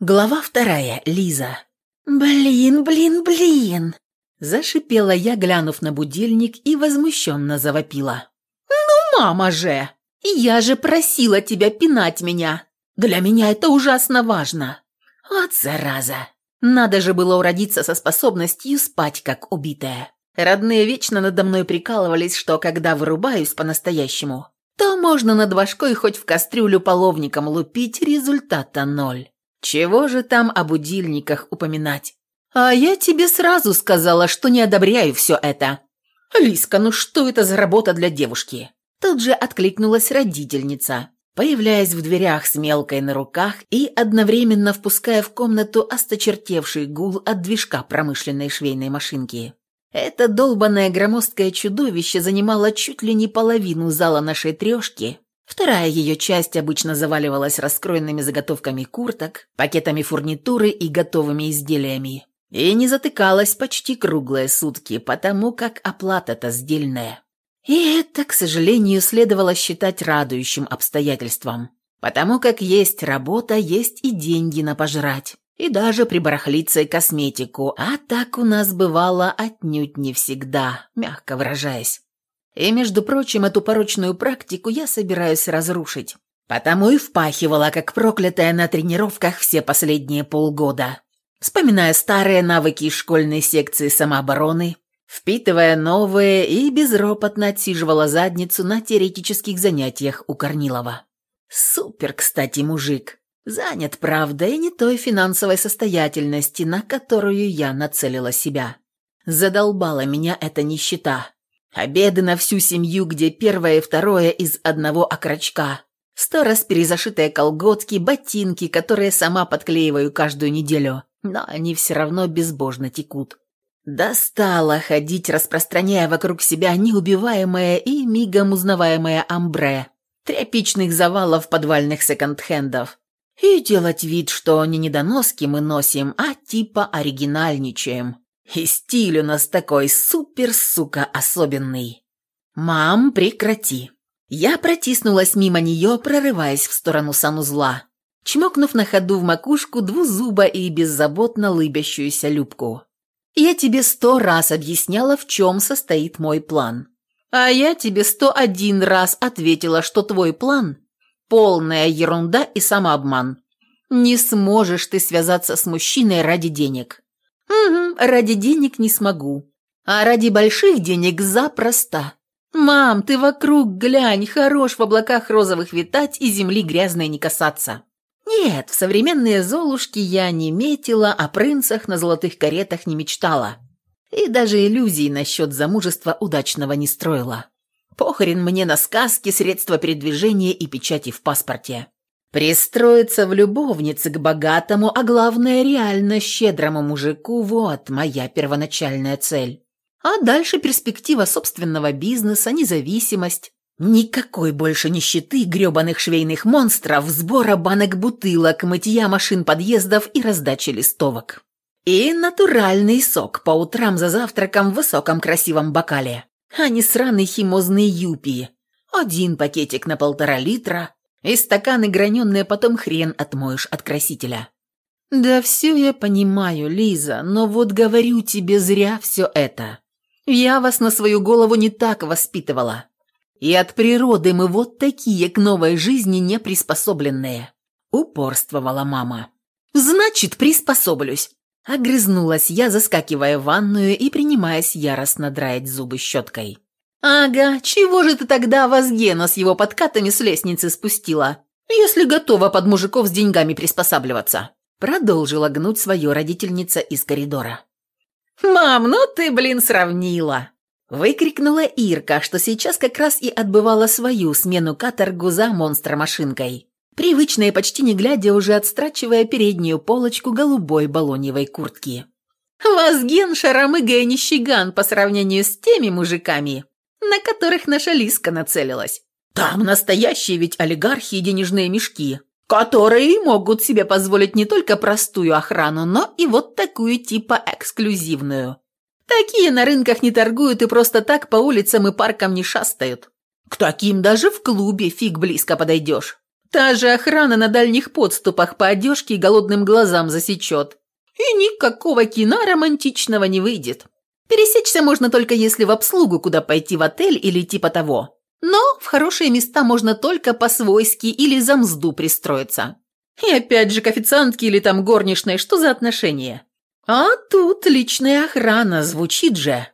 Глава вторая. Лиза. «Блин, блин, блин!» Зашипела я, глянув на будильник, и возмущенно завопила. «Ну, мама же! Я же просила тебя пинать меня! Для меня это ужасно важно!» «Вот зараза! Надо же было уродиться со способностью спать, как убитая!» Родные вечно надо мной прикалывались, что когда вырубаюсь по-настоящему, то можно над башкой хоть в кастрюлю половником лупить, результата ноль. Чего же там о будильниках упоминать? А я тебе сразу сказала, что не одобряю все это. Лиска, ну что это за работа для девушки? Тут же откликнулась родительница, появляясь в дверях с мелкой на руках и одновременно впуская в комнату осточертевший гул от движка промышленной швейной машинки. Это долбанное громоздкое чудовище занимало чуть ли не половину зала нашей трешки Вторая ее часть обычно заваливалась раскроенными заготовками курток, пакетами фурнитуры и готовыми изделиями. И не затыкалась почти круглые сутки, потому как оплата-то сдельная. И это, к сожалению, следовало считать радующим обстоятельством, потому как есть работа, есть и деньги на пожрать, и даже прибарахлиться и косметику, а так у нас бывало отнюдь не всегда, мягко выражаясь. И, между прочим, эту порочную практику я собираюсь разрушить. Потому и впахивала, как проклятая на тренировках все последние полгода. Вспоминая старые навыки из школьной секции самообороны, впитывая новые и безропотно отсиживала задницу на теоретических занятиях у Корнилова. Супер, кстати, мужик. Занят, правда, и не той финансовой состоятельности, на которую я нацелила себя. Задолбала меня эта нищета. Обеды на всю семью, где первое и второе из одного окорочка. Сто раз перезашитые колготки, ботинки, которые сама подклеиваю каждую неделю, но они все равно безбожно текут. Достала ходить, распространяя вокруг себя неубиваемое и мигом узнаваемое амбре, тряпичных завалов подвальных секонд-хендов. И делать вид, что не недоноски мы носим, а типа оригинальничаем. И стиль у нас такой супер-сука особенный. Мам, прекрати. Я протиснулась мимо нее, прорываясь в сторону санузла, чмокнув на ходу в макушку двузуба и беззаботно лыбящуюся Любку. Я тебе сто раз объясняла, в чем состоит мой план. А я тебе сто один раз ответила, что твой план – полная ерунда и самообман. Не сможешь ты связаться с мужчиной ради денег. «Угу, ради денег не смогу. А ради больших денег запросто. Мам, ты вокруг глянь, хорош в облаках розовых витать и земли грязной не касаться». Нет, в современные золушки я не метила, о принцах на золотых каретах не мечтала. И даже иллюзий насчет замужества удачного не строила. Похрен мне на сказки, средства передвижения и печати в паспорте. Пристроиться в любовнице к богатому, а главное, реально щедрому мужику – вот моя первоначальная цель. А дальше перспектива собственного бизнеса, независимость. Никакой больше нищеты, грёбаных швейных монстров, сбора банок-бутылок, мытья машин подъездов и раздачи листовок. И натуральный сок по утрам за завтраком в высоком красивом бокале, а не сраный химозный юпи. Один пакетик на полтора литра – и стаканы граненые потом хрен отмоешь от красителя. Да все я понимаю, Лиза, но вот говорю тебе зря все это. Я вас на свою голову не так воспитывала. И от природы мы вот такие к новой жизни не приспособленные. Упорствовала мама. Значит, приспособлюсь. Огрызнулась я, заскакивая в ванную и принимаясь яростно драить зубы щеткой. «Ага, чего же ты тогда Вазгена с его подкатами с лестницы спустила, если готова под мужиков с деньгами приспосабливаться?» Продолжила гнуть свою родительница из коридора. «Мам, ну ты, блин, сравнила!» Выкрикнула Ирка, что сейчас как раз и отбывала свою смену каторгу за монстромашинкой, привычно и почти не глядя уже отстрачивая переднюю полочку голубой балоневой куртки. «Вазген шаромыга и нищеган по сравнению с теми мужиками, на которых наша Лиска нацелилась. Там настоящие ведь олигархи и денежные мешки, которые могут себе позволить не только простую охрану, но и вот такую типа эксклюзивную. Такие на рынках не торгуют и просто так по улицам и паркам не шастают. К таким даже в клубе фиг близко подойдешь. Та же охрана на дальних подступах по одежке и голодным глазам засечет. И никакого кино романтичного не выйдет. Пересечься можно только если в обслугу куда пойти в отель или типа того. Но в хорошие места можно только по-свойски или за мзду пристроиться. И опять же к официантке или там горничной, что за отношения? А тут личная охрана, звучит же.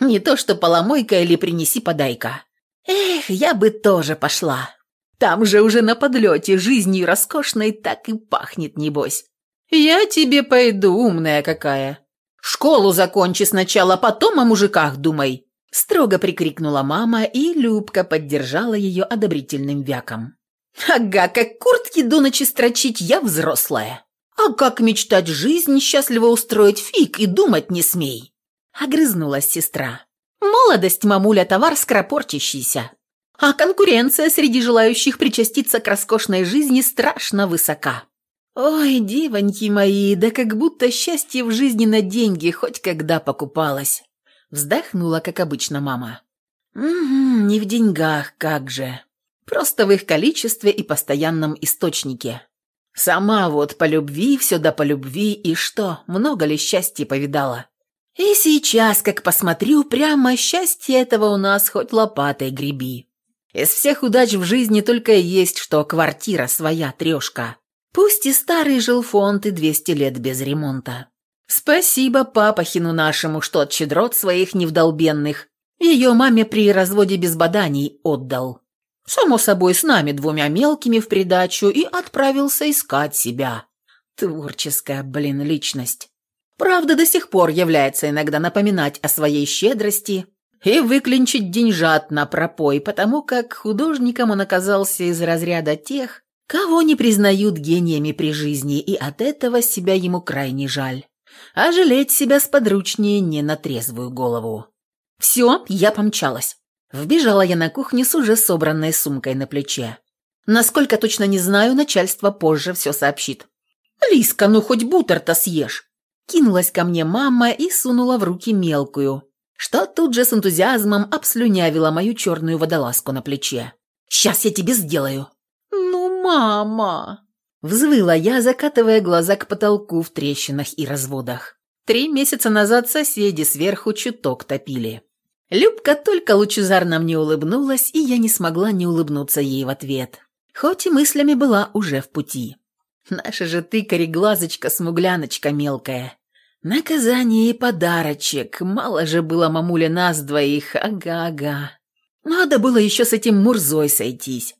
Не то что поломойка или принеси подайка. Эх, я бы тоже пошла. Там же уже на подлете жизнью роскошной так и пахнет, небось. Я тебе пойду, умная какая. Школу закончи сначала, потом о мужиках думай. Строго прикрикнула мама, и Любка поддержала ее одобрительным вяком. «Ага, как куртки до ночи строчить, я взрослая. А как мечтать жизнь счастливо устроить фиг и думать не смей!» Огрызнулась сестра. «Молодость, мамуля, товар скоропорчащийся. А конкуренция среди желающих причаститься к роскошной жизни страшно высока. Ой, девоньки мои, да как будто счастье в жизни на деньги хоть когда покупалось!» Вздохнула, как обычно, мама. «Угу, не в деньгах, как же. Просто в их количестве и постоянном источнике. Сама вот по любви, все да по любви, и что, много ли счастья повидала? И сейчас, как посмотрю, прямо счастье этого у нас хоть лопатой греби. Из всех удач в жизни только и есть, что квартира своя трешка. Пусть и старый жилфонд и 200 лет без ремонта. Спасибо папахину нашему, что от щедрот своих невдолбенных ее маме при разводе без баданий отдал. Само собой, с нами двумя мелкими в придачу и отправился искать себя. Творческая, блин, личность. Правда, до сих пор является иногда напоминать о своей щедрости и выклинчить деньжат на пропой, потому как художником он оказался из разряда тех, кого не признают гениями при жизни, и от этого себя ему крайне жаль. А жалеть себя сподручнее не на трезвую голову. Все, я помчалась. Вбежала я на кухню с уже собранной сумкой на плече. Насколько точно не знаю, начальство позже все сообщит. «Лиска, ну хоть бутер-то съешь!» Кинулась ко мне мама и сунула в руки мелкую, что тут же с энтузиазмом обслюнявила мою черную водолазку на плече. «Сейчас я тебе сделаю!» «Ну, мама!» Взвыла я, закатывая глаза к потолку в трещинах и разводах. Три месяца назад соседи сверху чуток топили. Любка только лучезарно мне улыбнулась, и я не смогла не улыбнуться ей в ответ, хоть и мыслями была уже в пути. Наша же ты, кореглазочка-смугляночка мелкая. Наказание и подарочек, мало же было мамуля нас двоих, ага-ага. Надо было еще с этим Мурзой сойтись.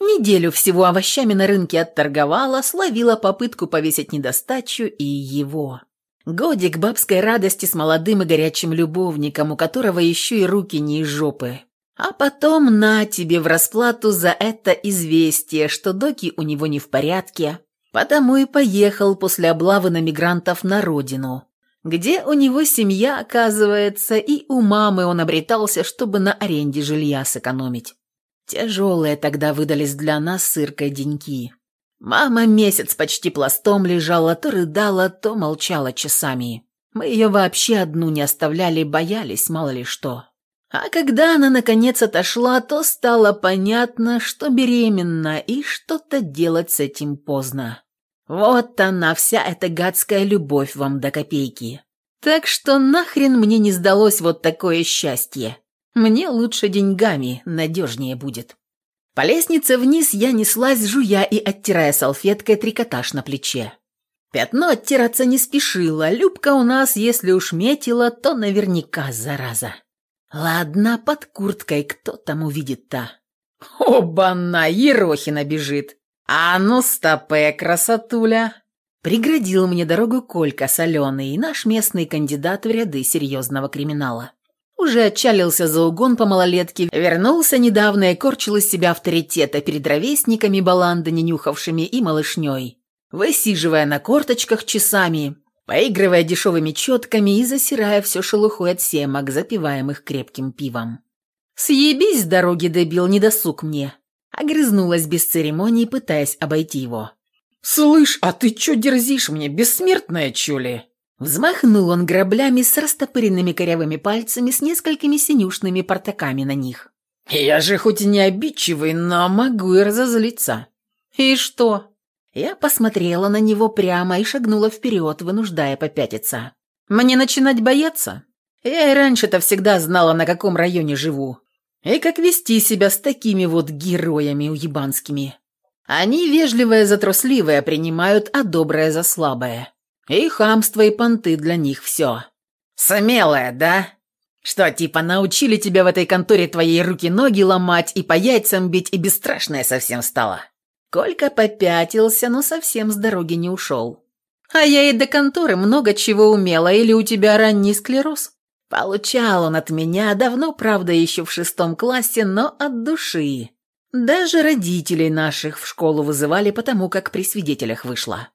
Неделю всего овощами на рынке отторговала, словила попытку повесить недостачу и его. Годик бабской радости с молодым и горячим любовником, у которого еще и руки не из жопы. А потом на тебе в расплату за это известие, что доки у него не в порядке, потому и поехал после облавы на мигрантов на родину, где у него семья, оказывается, и у мамы он обретался, чтобы на аренде жилья сэкономить. Тяжелые тогда выдались для нас сыркой деньки. Мама месяц почти пластом лежала, то рыдала, то молчала часами. Мы ее вообще одну не оставляли, боялись, мало ли что. А когда она наконец отошла, то стало понятно, что беременна, и что-то делать с этим поздно. Вот она, вся эта гадская любовь вам до копейки. Так что нахрен мне не сдалось вот такое счастье. Мне лучше деньгами, надежнее будет. По лестнице вниз я неслась, жуя и оттирая салфеткой трикотаж на плече. Пятно оттираться не спешило, Любка у нас, если уж метила, то наверняка зараза. Ладно, под курткой кто там увидит-то? Оба-на, Ерохина бежит. А ну, стопе, красотуля! Преградил мне дорогу Колька соленый, наш местный кандидат в ряды серьезного криминала. Уже отчалился за угон по малолетке, вернулся недавно и корчил из себя авторитета перед ровесниками баланды, не нюхавшими и малышней, высиживая на корточках часами, поигрывая дешевыми четками и засирая все шелухой от семок, запиваемых крепким пивом. «Съебись с дороги, дебил, не досуг мне!» Огрызнулась без церемоний, пытаясь обойти его. «Слышь, а ты чё дерзишь мне, бессмертная чули?» Взмахнул он граблями с растопыренными корявыми пальцами с несколькими синюшными портаками на них. «Я же хоть и не обидчивый, но могу и разозлиться. «И что?» Я посмотрела на него прямо и шагнула вперед, вынуждая попятиться. «Мне начинать бояться? Я и раньше-то всегда знала, на каком районе живу. И как вести себя с такими вот героями уебанскими. Они вежливое за трусливое принимают, а доброе за слабое. И хамство, и понты для них все. «Смелая, да? Что, типа научили тебя в этой конторе твоей руки-ноги ломать и по яйцам бить, и бесстрашная совсем стала?» Колька попятился, но совсем с дороги не ушел. «А я и до конторы много чего умела, или у тебя ранний склероз?» Получал он от меня, давно, правда, еще в шестом классе, но от души. Даже родителей наших в школу вызывали, потому как при свидетелях вышла.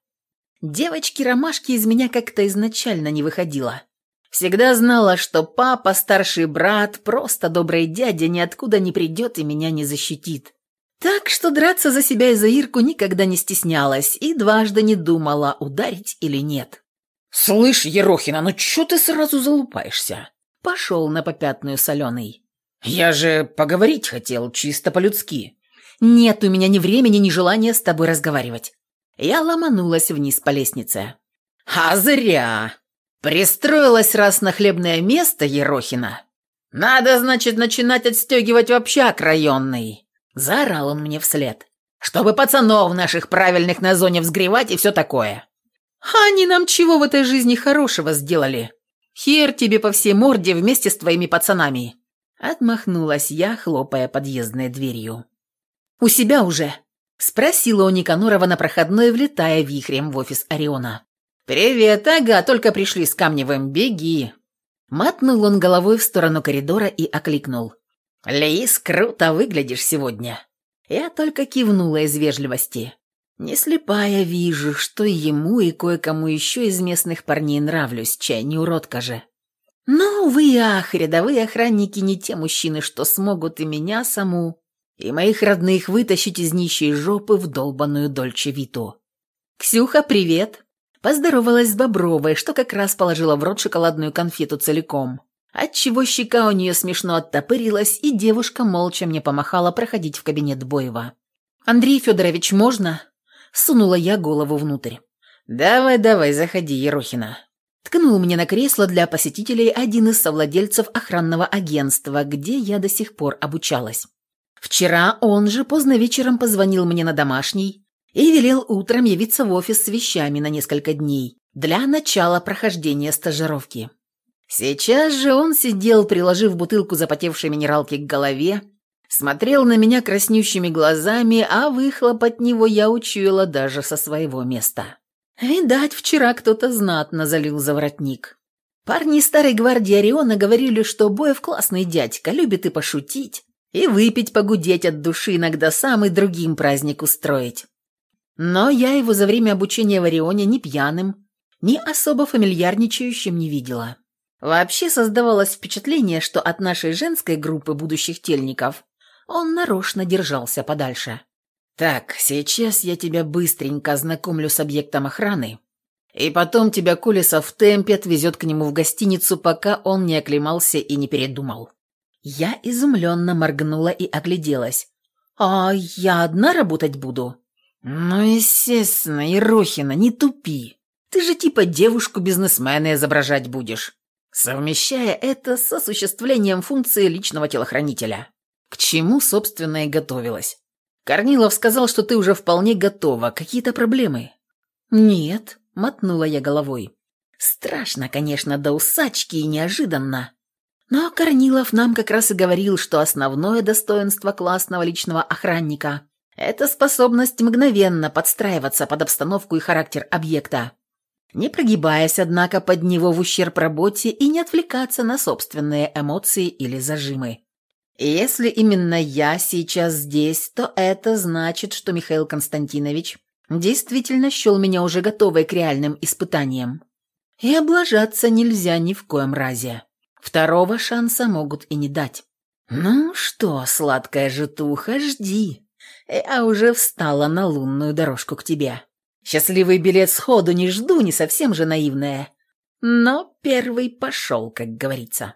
Девочки-ромашки из меня как-то изначально не выходила. Всегда знала, что папа, старший брат, просто добрый дядя ниоткуда не придет и меня не защитит. Так что драться за себя и за Ирку никогда не стеснялась и дважды не думала, ударить или нет. «Слышь, Ерохина, ну чё ты сразу залупаешься?» Пошел на попятную соленый. «Я же поговорить хотел, чисто по-людски». «Нет у меня ни времени, ни желания с тобой разговаривать». Я ломанулась вниз по лестнице. «А зря! Пристроилась раз на хлебное место, Ерохина. Надо, значит, начинать отстегивать в общак районный. Заорал он мне вслед. «Чтобы пацанов наших правильных на зоне взгревать и все такое». «А они нам чего в этой жизни хорошего сделали? Хер тебе по всей морде вместе с твоими пацанами!» Отмахнулась я, хлопая подъездной дверью. «У себя уже?» Спросила у Никанорова на проходной, влетая вихрем в офис Ориона. «Привет, ага, только пришли с Камневым, беги!» Мотнул он головой в сторону коридора и окликнул. «Лиз, круто выглядишь сегодня!» Я только кивнула из вежливости. Не слепая вижу, что ему и кое-кому еще из местных парней нравлюсь, чай не уродка же. Но, увы ах, рядовые охранники не те мужчины, что смогут и меня саму, и моих родных вытащить из нищей жопы в долбанную Дольче Виту. «Ксюха, привет!» Поздоровалась с Бобровой, что как раз положила в рот шоколадную конфету целиком отчего щека у нее смешно оттопырилась, и девушка молча мне помахала проходить в кабинет Боева. «Андрей Федорович, можно?» Сунула я голову внутрь. «Давай, давай, заходи, Ерохина». Ткнул мне на кресло для посетителей один из совладельцев охранного агентства, где я до сих пор обучалась. Вчера он же поздно вечером позвонил мне на домашний и велел утром явиться в офис с вещами на несколько дней для начала прохождения стажировки. Сейчас же он сидел, приложив бутылку запотевшей минералки к голове, смотрел на меня краснющими глазами, а выхлоп от него я учуяла даже со своего места. Видать, вчера кто-то знатно залил за воротник. Парни старой гвардии Ориона говорили, что Боев классный дядька, любит и пошутить, и выпить, погудеть от души, иногда сам и другим праздник устроить. Но я его за время обучения в Орионе ни пьяным, ни особо фамильярничающим не видела. Вообще создавалось впечатление, что от нашей женской группы будущих тельников он нарочно держался подальше. «Так, сейчас я тебя быстренько ознакомлю с объектом охраны, и потом тебя Колесов в темпе отвезет к нему в гостиницу, пока он не оклемался и не передумал». Я изумленно моргнула и огляделась. «А я одна работать буду?» «Ну, естественно, Ирохина, не тупи. Ты же типа девушку-бизнесмена изображать будешь совмещая это с осуществлением функции личного телохранителя. К чему, собственно, и готовилась. Корнилов сказал, что ты уже вполне готова. Какие-то проблемы? Нет, мотнула я головой. Страшно, конечно, до усачки и неожиданно. Но Корнилов нам как раз и говорил, что основное достоинство классного личного охранника – это способность мгновенно подстраиваться под обстановку и характер объекта не прогибаясь, однако, под него в ущерб работе и не отвлекаться на собственные эмоции или зажимы. Если именно я сейчас здесь, то это значит, что Михаил Константинович действительно счел меня уже готовой к реальным испытаниям. И облажаться нельзя ни в коем разе. Второго шанса могут и не дать. «Ну что, сладкая житуха, жди. Я уже встала на лунную дорожку к тебе». Счастливый билет сходу не жду, не совсем же наивная. Но первый пошел, как говорится.